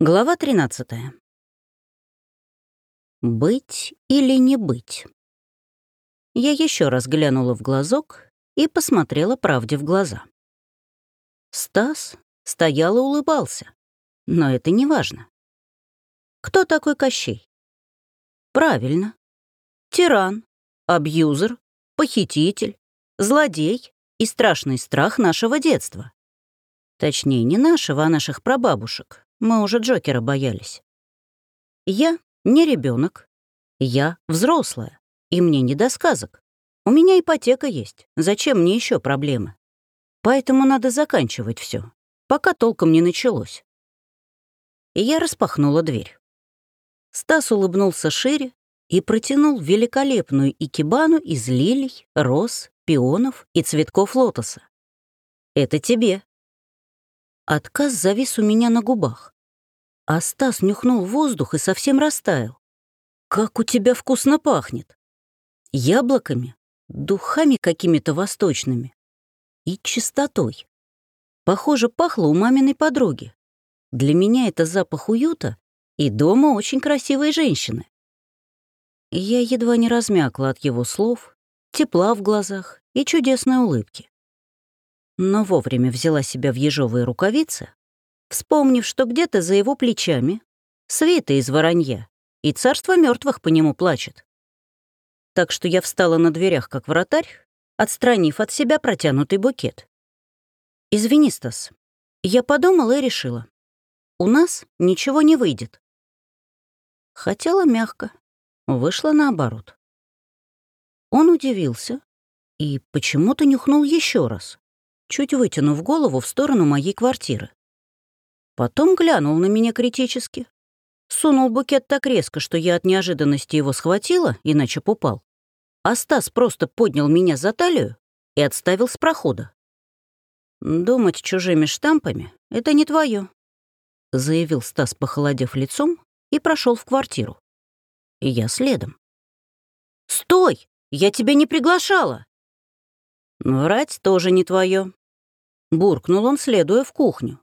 Глава 13. Быть или не быть? Я еще раз глянула в глазок и посмотрела правде в глаза. Стас стоял и улыбался, но это не важно. Кто такой Кощей? Правильно. Тиран, абьюзер, похититель, злодей и страшный страх нашего детства. Точнее, не нашего, а наших прабабушек, мы уже Джокера боялись. Я не ребенок, я взрослая, и мне не до сказок. У меня ипотека есть, зачем мне еще проблемы? Поэтому надо заканчивать все, пока толком не началось. И я распахнула дверь. Стас улыбнулся шире и протянул великолепную икебану из лилий, роз, пионов и цветков лотоса. «Это тебе», Отказ завис у меня на губах. А Стас нюхнул воздух и совсем растаял. «Как у тебя вкусно пахнет!» Яблоками, духами какими-то восточными и чистотой. Похоже, пахло у маминой подруги. Для меня это запах уюта и дома очень красивой женщины. Я едва не размякла от его слов, тепла в глазах и чудесной улыбки но вовремя взяла себя в ежовые рукавицы, вспомнив, что где-то за его плечами свита из воронья, и царство мертвых по нему плачет. Так что я встала на дверях, как вратарь, отстранив от себя протянутый букет. «Извини, Стас, я подумала и решила. У нас ничего не выйдет». Хотела мягко, вышло наоборот. Он удивился и почему-то нюхнул еще раз чуть вытянув голову в сторону моей квартиры. Потом глянул на меня критически. Сунул букет так резко, что я от неожиданности его схватила, иначе попал. А Стас просто поднял меня за талию и отставил с прохода. «Думать чужими штампами — это не твое, заявил Стас, похолодев лицом, и прошел в квартиру. Я следом. «Стой! Я тебя не приглашала!» «Врать тоже не твое, Буркнул он, следуя в кухню,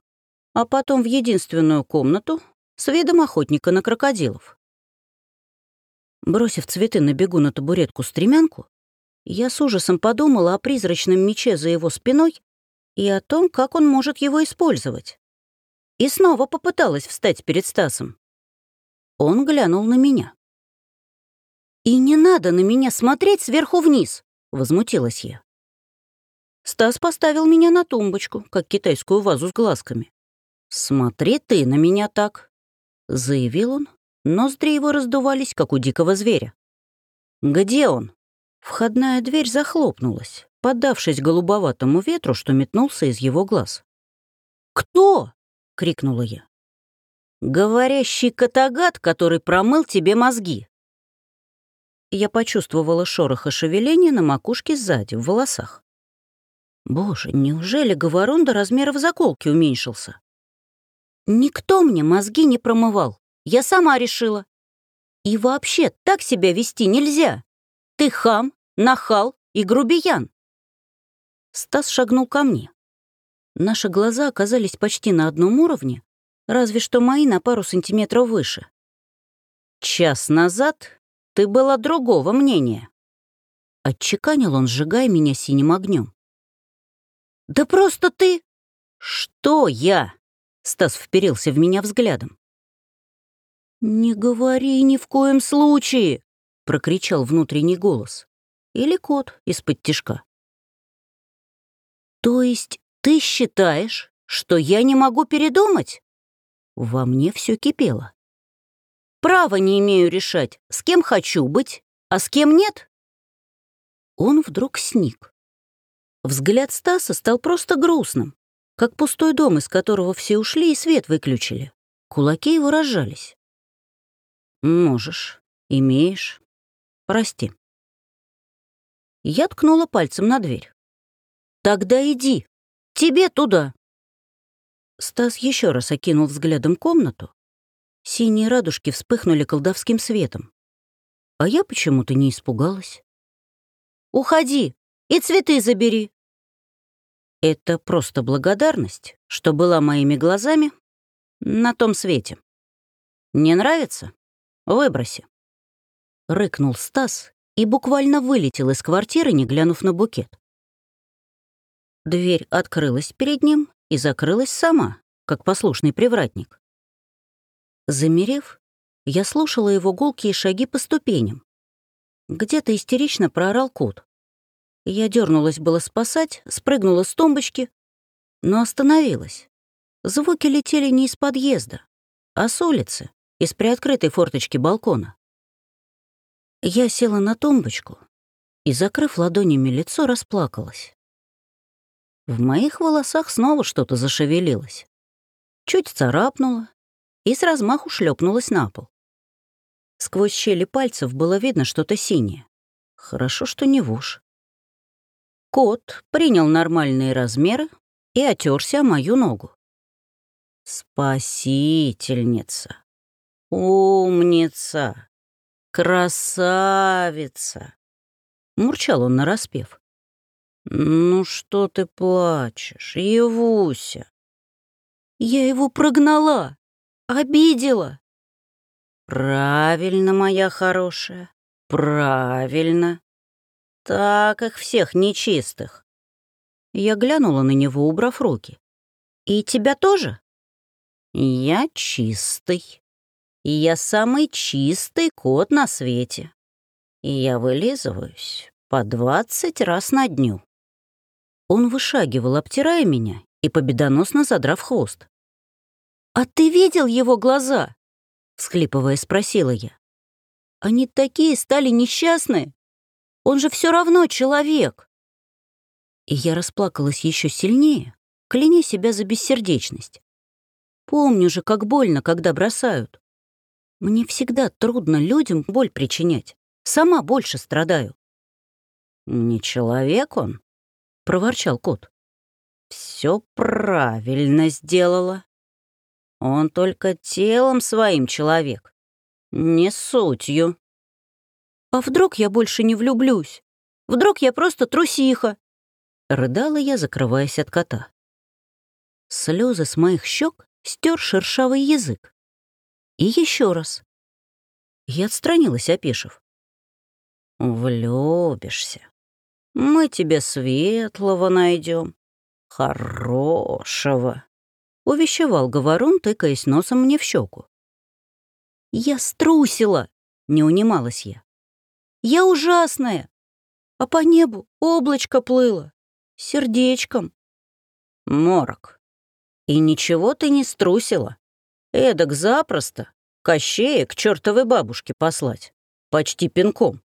а потом в единственную комнату с видом охотника на крокодилов. Бросив цветы на бегу на табуретку-стремянку, я с ужасом подумала о призрачном мече за его спиной и о том, как он может его использовать. И снова попыталась встать перед Стасом. Он глянул на меня. «И не надо на меня смотреть сверху вниз!» — возмутилась я. Стас поставил меня на тумбочку, как китайскую вазу с глазками. «Смотри ты на меня так», — заявил он. Ноздри его раздувались, как у дикого зверя. «Где он?» Входная дверь захлопнулась, поддавшись голубоватому ветру, что метнулся из его глаз. «Кто?» — крикнула я. «Говорящий катагат, который промыл тебе мозги». Я почувствовала шорох и шевеление на макушке сзади, в волосах. Боже, неужели говорон до размеров заколки уменьшился? Никто мне мозги не промывал. Я сама решила. И вообще, так себя вести нельзя. Ты хам, нахал и грубиян. Стас шагнул ко мне. Наши глаза оказались почти на одном уровне, разве что мои на пару сантиметров выше. Час назад ты была другого мнения. Отчеканил он, сжигая меня синим огнем. «Да просто ты...» «Что я?» — Стас вперился в меня взглядом. «Не говори ни в коем случае!» — прокричал внутренний голос. Или кот из-под тишка. «То есть ты считаешь, что я не могу передумать?» Во мне все кипело. «Право не имею решать, с кем хочу быть, а с кем нет?» Он вдруг сник. Взгляд Стаса стал просто грустным, как пустой дом, из которого все ушли и свет выключили. Кулаки его разжались. «Можешь, имеешь. Прости». Я ткнула пальцем на дверь. «Тогда иди. Тебе туда». Стас еще раз окинул взглядом комнату. Синие радужки вспыхнули колдовским светом. А я почему-то не испугалась. «Уходи и цветы забери», это просто благодарность, что была моими глазами на том свете. Не нравится? Выброси. Рыкнул Стас и буквально вылетел из квартиры, не глянув на букет. Дверь открылась перед ним и закрылась сама, как послушный привратник. Замерев, я слушала его гулкие шаги по ступеням. Где-то истерично проорал кот. Я дернулась было спасать, спрыгнула с тумбочки, но остановилась. Звуки летели не из подъезда, а с улицы, из приоткрытой форточки балкона. Я села на тумбочку и, закрыв ладонями лицо, расплакалась. В моих волосах снова что-то зашевелилось. Чуть царапнуло и с размаху шлепнулось на пол. Сквозь щели пальцев было видно что-то синее. Хорошо, что не в уж. Кот принял нормальные размеры и отерся мою ногу. Спасительница. Умница. Красавица. Мурчал он нараспев. «Ну что ты плачешь, Евуся?» «Я его прогнала, обидела», «Правильно, моя хорошая, правильно. Так их всех нечистых». Я глянула на него, убрав руки. «И тебя тоже?» «Я чистый. Я самый чистый кот на свете. И я вылизываюсь по двадцать раз на дню». Он вышагивал, обтирая меня и победоносно задрав хвост. «А ты видел его глаза?» — всхлипывая спросила я. «Они такие стали несчастные! Он же все равно человек!» И я расплакалась еще сильнее, кляня себя за бессердечность. Помню же, как больно, когда бросают. Мне всегда трудно людям боль причинять. Сама больше страдаю. «Не человек он», — проворчал кот. Все правильно сделала. Он только телом своим человек, не сутью. А вдруг я больше не влюблюсь? Вдруг я просто трусиха? Рыдала я, закрываясь от кота. Слезы с моих щек стер шершавый язык. И еще раз. Я отстранилась, опешив. «Влюбишься. Мы тебе светлого найдем, хорошего» увещевал говорун, тыкаясь носом мне в щеку. «Я струсила!» — не унималась я. «Я ужасная! А по небу облачко плыло, сердечком». «Морок, и ничего ты не струсила. Эдак запросто Кощея к чертовой бабушке послать, почти пинком.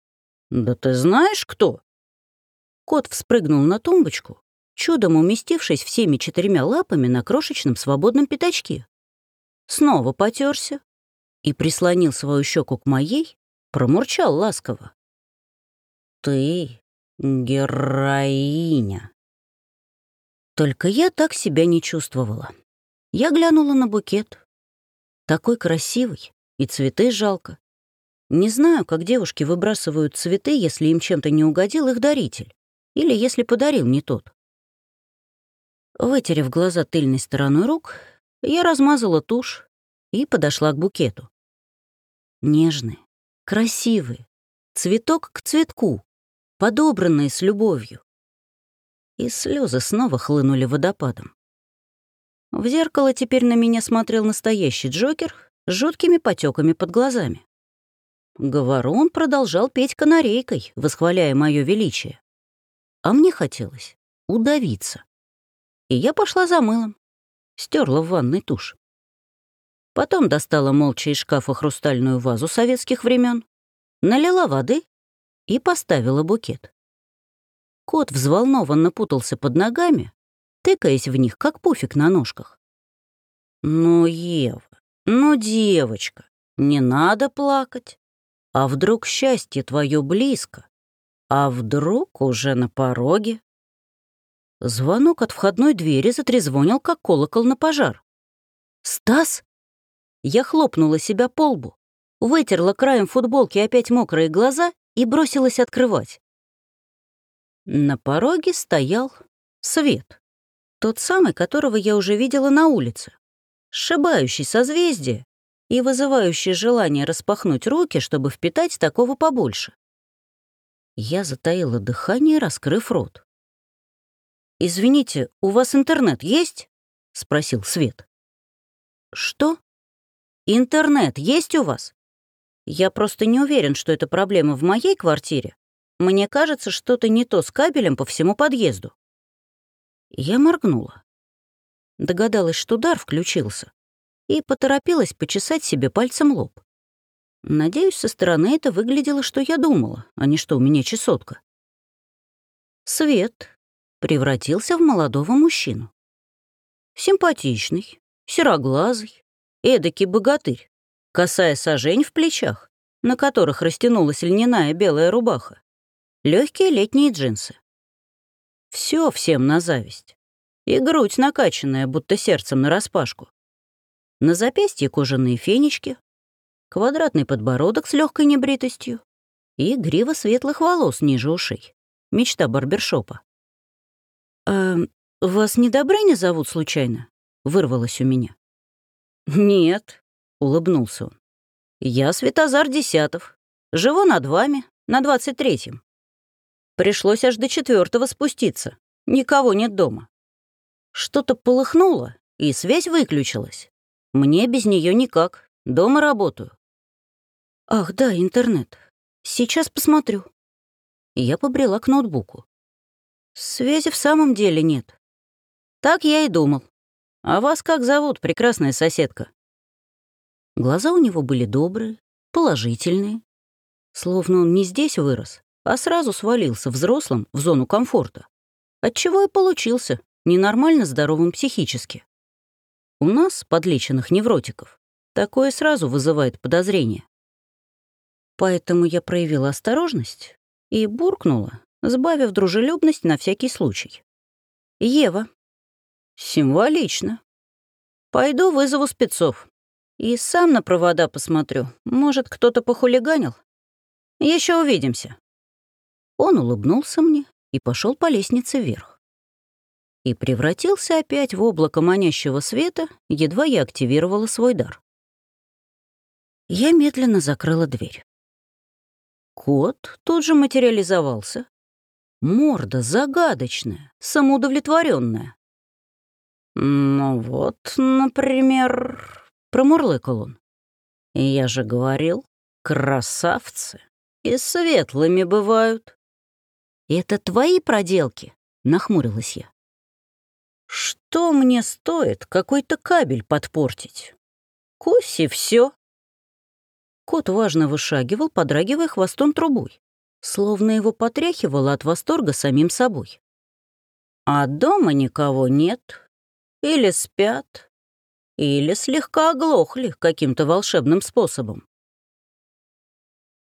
Да ты знаешь, кто?» Кот вспрыгнул на тумбочку, чудом уместившись всеми четырьмя лапами на крошечном свободном пятачке. Снова потерся и прислонил свою щеку к моей, промурчал ласково. «Ты героиня». Только я так себя не чувствовала. Я глянула на букет. Такой красивый, и цветы жалко. Не знаю, как девушки выбрасывают цветы, если им чем-то не угодил их даритель, или если подарил не тот. Вытерев глаза тыльной стороной рук, я размазала тушь и подошла к букету. Нежные, красивые, цветок к цветку, подобранные с любовью. И слезы снова хлынули водопадом. В зеркало теперь на меня смотрел настоящий Джокер с жуткими потеками под глазами. Говорун продолжал петь канарейкой, восхваляя мое величие. А мне хотелось удавиться и я пошла за мылом. Стерла в ванной тушь. Потом достала молча из шкафа хрустальную вазу советских времен, налила воды и поставила букет. Кот взволнованно путался под ногами, тыкаясь в них, как пуфик на ножках. «Ну, Ева, ну, девочка, не надо плакать. А вдруг счастье твое близко? А вдруг уже на пороге?» Звонок от входной двери затрезвонил, как колокол на пожар. «Стас?» Я хлопнула себя по лбу, вытерла краем футболки опять мокрые глаза и бросилась открывать. На пороге стоял свет. Тот самый, которого я уже видела на улице. Сшибающий созвездие и вызывающее желание распахнуть руки, чтобы впитать такого побольше. Я затаила дыхание, раскрыв рот. «Извините, у вас интернет есть?» — спросил Свет. «Что? Интернет есть у вас? Я просто не уверен, что это проблема в моей квартире. Мне кажется, что-то не то с кабелем по всему подъезду». Я моргнула. Догадалась, что дар включился, и поторопилась почесать себе пальцем лоб. Надеюсь, со стороны это выглядело, что я думала, а не что у меня чесотка. Свет превратился в молодого мужчину. Симпатичный, сероглазый, эдакий богатырь, косая сажень в плечах, на которых растянулась льняная белая рубаха, легкие летние джинсы. Все всем на зависть. И грудь накачанная, будто сердцем нараспашку. На запястье кожаные фенечки, квадратный подбородок с легкой небритостью и грива светлых волос ниже ушей. Мечта барбершопа. «А вас не Добрыня зовут случайно?» — вырвалось у меня. «Нет», — улыбнулся он. «Я Светозар Десятов. Живу над вами, на двадцать третьем. Пришлось аж до четвертого спуститься. Никого нет дома. Что-то полыхнуло, и связь выключилась. Мне без нее никак. Дома работаю. Ах, да, интернет. Сейчас посмотрю. Я побрела к ноутбуку. Связи в самом деле нет. Так я и думал. А вас как зовут, прекрасная соседка? Глаза у него были добрые, положительные. Словно он не здесь вырос, а сразу свалился взрослым в зону комфорта. Отчего и получился ненормально здоровым психически. У нас, подлеченных невротиков, такое сразу вызывает подозрение. Поэтому я проявила осторожность и буркнула, сбавив дружелюбность на всякий случай. «Ева». «Символично. Пойду вызову спецов. И сам на провода посмотрю. Может, кто-то похулиганил? Еще увидимся». Он улыбнулся мне и пошел по лестнице вверх. И превратился опять в облако манящего света, едва я активировала свой дар. Я медленно закрыла дверь. Кот тут же материализовался Морда загадочная, самоудовлетворенная. «Ну вот, например...» — промурлыкал он. «Я же говорил, красавцы и светлыми бывают». «Это твои проделки?» — нахмурилась я. «Что мне стоит какой-то кабель подпортить? Куси все. Кот важно вышагивал, подрагивая хвостом трубой словно его потряхивало от восторга самим собой. А дома никого нет, или спят, или слегка оглохли каким-то волшебным способом.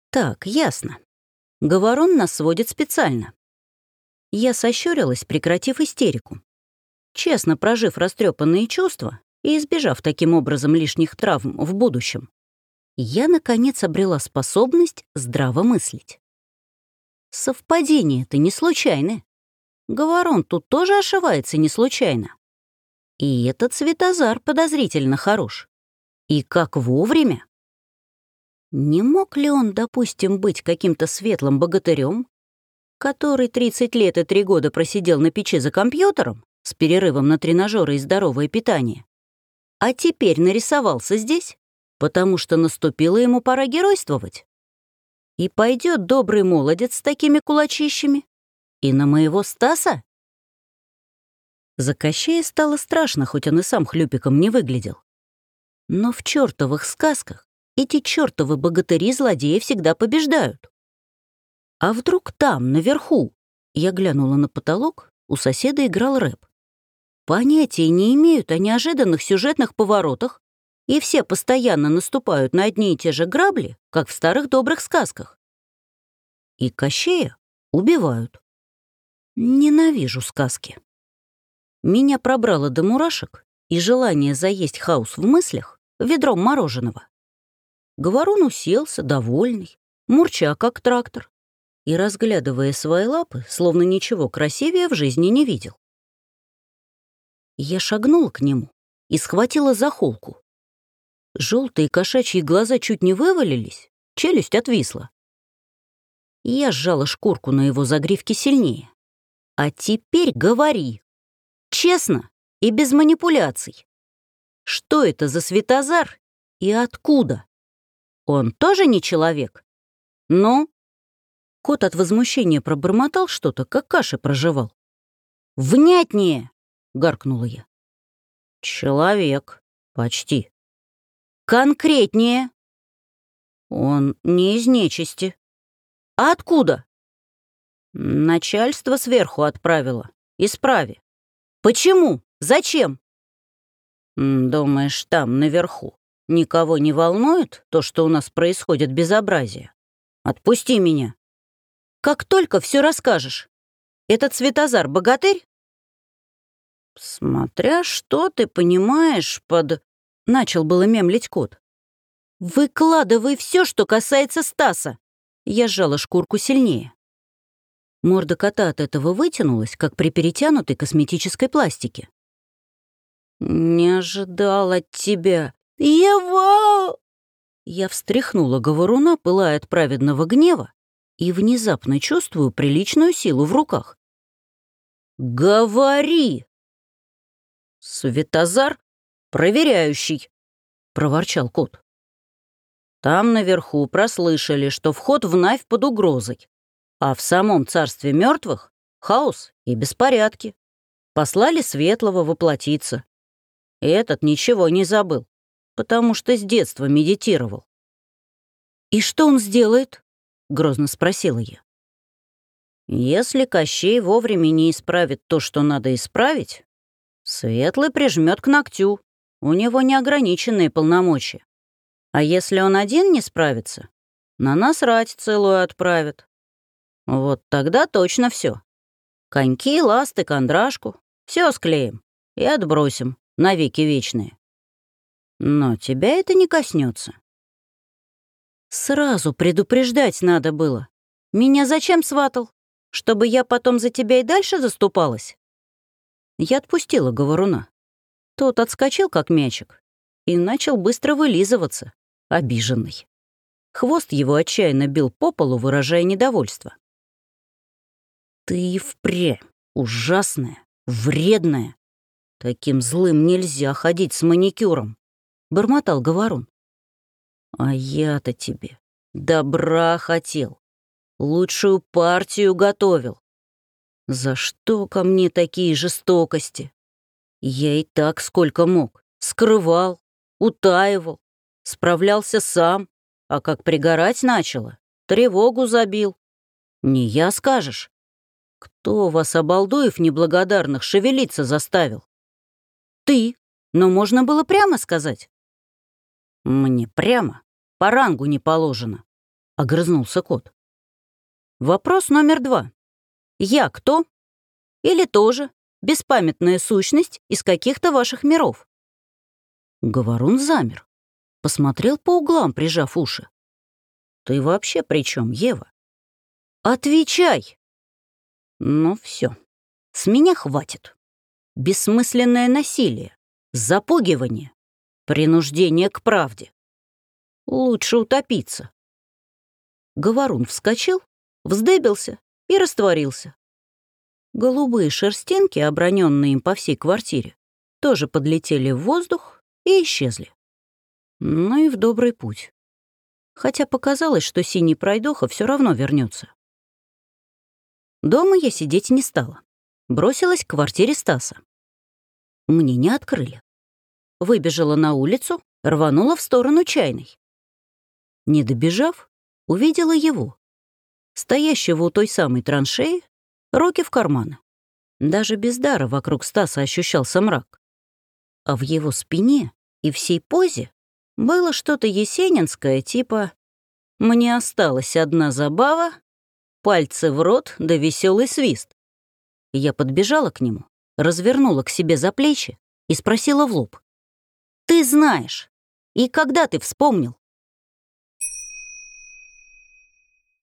Так, ясно. Говорон нас сводит специально. Я сощурилась, прекратив истерику. Честно прожив растрепанные чувства и избежав таким образом лишних травм в будущем, я, наконец, обрела способность здраво мыслить. Совпадение это не случайное. Говорон тут тоже ошивается не случайно. И этот Светозар подозрительно хорош. И как вовремя. Не мог ли он, допустим, быть каким-то светлым богатырем, который 30 лет и 3 года просидел на печи за компьютером с перерывом на тренажеры и здоровое питание, а теперь нарисовался здесь, потому что наступила ему пора геройствовать? И пойдет добрый молодец с такими кулачищами? И на моего Стаса? За Кощея стало страшно, хоть он и сам хлюпиком не выглядел. Но в чертовых сказках эти чертовы богатыри злодеи всегда побеждают. А вдруг там, наверху, я глянула на потолок, у соседа играл рэп. Понятия не имеют о неожиданных сюжетных поворотах и все постоянно наступают на одни и те же грабли, как в старых добрых сказках. И Кощея убивают. Ненавижу сказки. Меня пробрало до мурашек и желание заесть хаос в мыслях ведром мороженого. Говорун уселся, довольный, мурча, как трактор, и, разглядывая свои лапы, словно ничего красивее в жизни не видел. Я шагнула к нему и схватила за холку. Желтые кошачьи глаза чуть не вывалились, челюсть отвисла. Я сжала шкурку на его загривке сильнее. «А теперь говори. Честно и без манипуляций. Что это за Светозар и откуда? Он тоже не человек? Ну?» Кот от возмущения пробормотал что-то, как каши проживал. «Внятнее!» — гаркнула я. «Человек. Почти». «Конкретнее!» «Он не из нечисти». «А откуда?» «Начальство сверху отправило. Исправи». «Почему? Зачем?» «Думаешь, там, наверху, никого не волнует то, что у нас происходит безобразие? Отпусти меня». «Как только все расскажешь. Этот Светозар богатырь?» «Смотря что ты понимаешь под...» — начал было мемлить кот. «Выкладывай все, что касается Стаса!» Я сжала шкурку сильнее. Морда кота от этого вытянулась, как при перетянутой косметической пластике. «Не ожидал от тебя!» «Ева!» Я встряхнула говоруна, пылая от праведного гнева, и внезапно чувствую приличную силу в руках. «Говори!» «Светозар проверяющий», — проворчал кот. Там наверху прослышали, что вход в Навь под угрозой, а в самом царстве мертвых хаос и беспорядки. Послали Светлого воплотиться. И этот ничего не забыл, потому что с детства медитировал. «И что он сделает?» — грозно спросила я. «Если Кощей вовремя не исправит то, что надо исправить, Светлый прижмет к ногтю. У него неограниченные полномочия. А если он один не справится, на нас рать целую отправят. Вот тогда точно все. Коньки, ласты, кондрашку — все склеим и отбросим навеки вечные. Но тебя это не коснется. Сразу предупреждать надо было. Меня зачем сватал? Чтобы я потом за тебя и дальше заступалась? Я отпустила говоруна. Тот отскочил, как мячик, и начал быстро вылизываться, обиженный. Хвост его отчаянно бил по полу, выражая недовольство. «Ты и впрямь ужасная, вредная. Таким злым нельзя ходить с маникюром», — бормотал говорун. «А я-то тебе добра хотел, лучшую партию готовил. За что ко мне такие жестокости? Я и так сколько мог. Скрывал, утаивал, справлялся сам, а как пригорать начало, тревогу забил. Не я скажешь. Кто вас, обалдуев неблагодарных, шевелиться заставил? Ты, но можно было прямо сказать. Мне прямо, по рангу не положено, — огрызнулся кот. Вопрос номер два. Я кто? Или тоже беспамятная сущность из каких-то ваших миров?» Говорун замер, посмотрел по углам, прижав уши. «Ты вообще при чем, Ева?» «Отвечай!» «Ну все, с меня хватит. Бессмысленное насилие, запугивание, принуждение к правде. Лучше утопиться». Говорун вскочил, вздыбился и растворился. Голубые шерстинки, оброненные им по всей квартире, тоже подлетели в воздух и исчезли. Ну и в добрый путь. Хотя показалось, что синий пройдоха все равно вернется. Дома я сидеть не стала. Бросилась к квартире Стаса. Мне не открыли. Выбежала на улицу, рванула в сторону чайной. Не добежав, увидела его, стоящего у той самой траншеи, руки в карманы. Даже без дара вокруг Стаса ощущался мрак. А в его спине и всей позе было что-то есенинское, типа «Мне осталась одна забава, пальцы в рот да веселый свист». Я подбежала к нему, развернула к себе за плечи и спросила в лоб. «Ты знаешь, и когда ты вспомнил?»